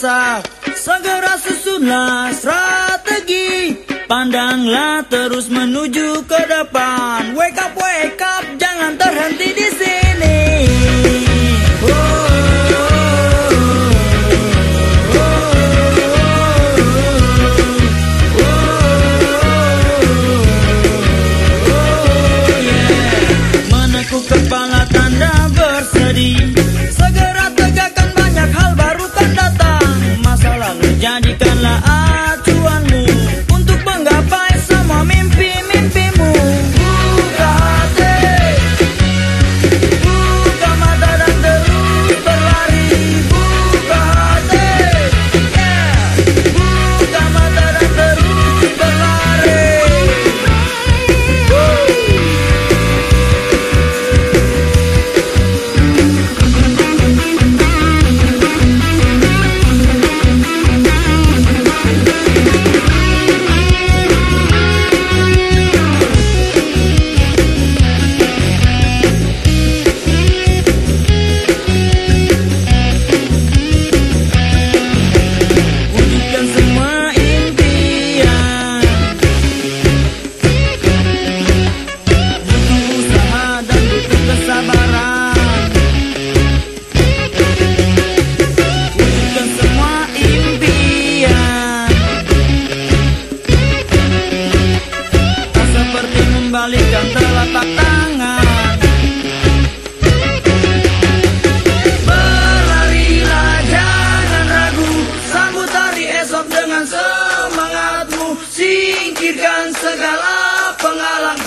biasa. Segera susunlah strategi. Pandanglah terus menuju ke depan.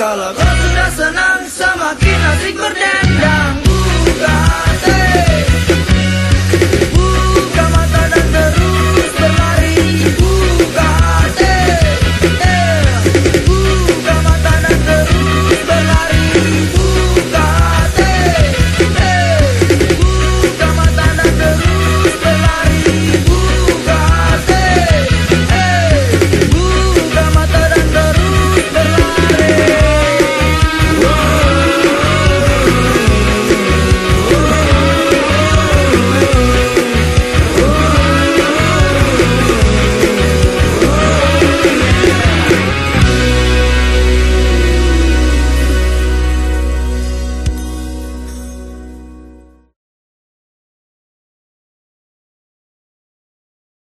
Kalau kau sudah senang semakin asik berdendang. Bukan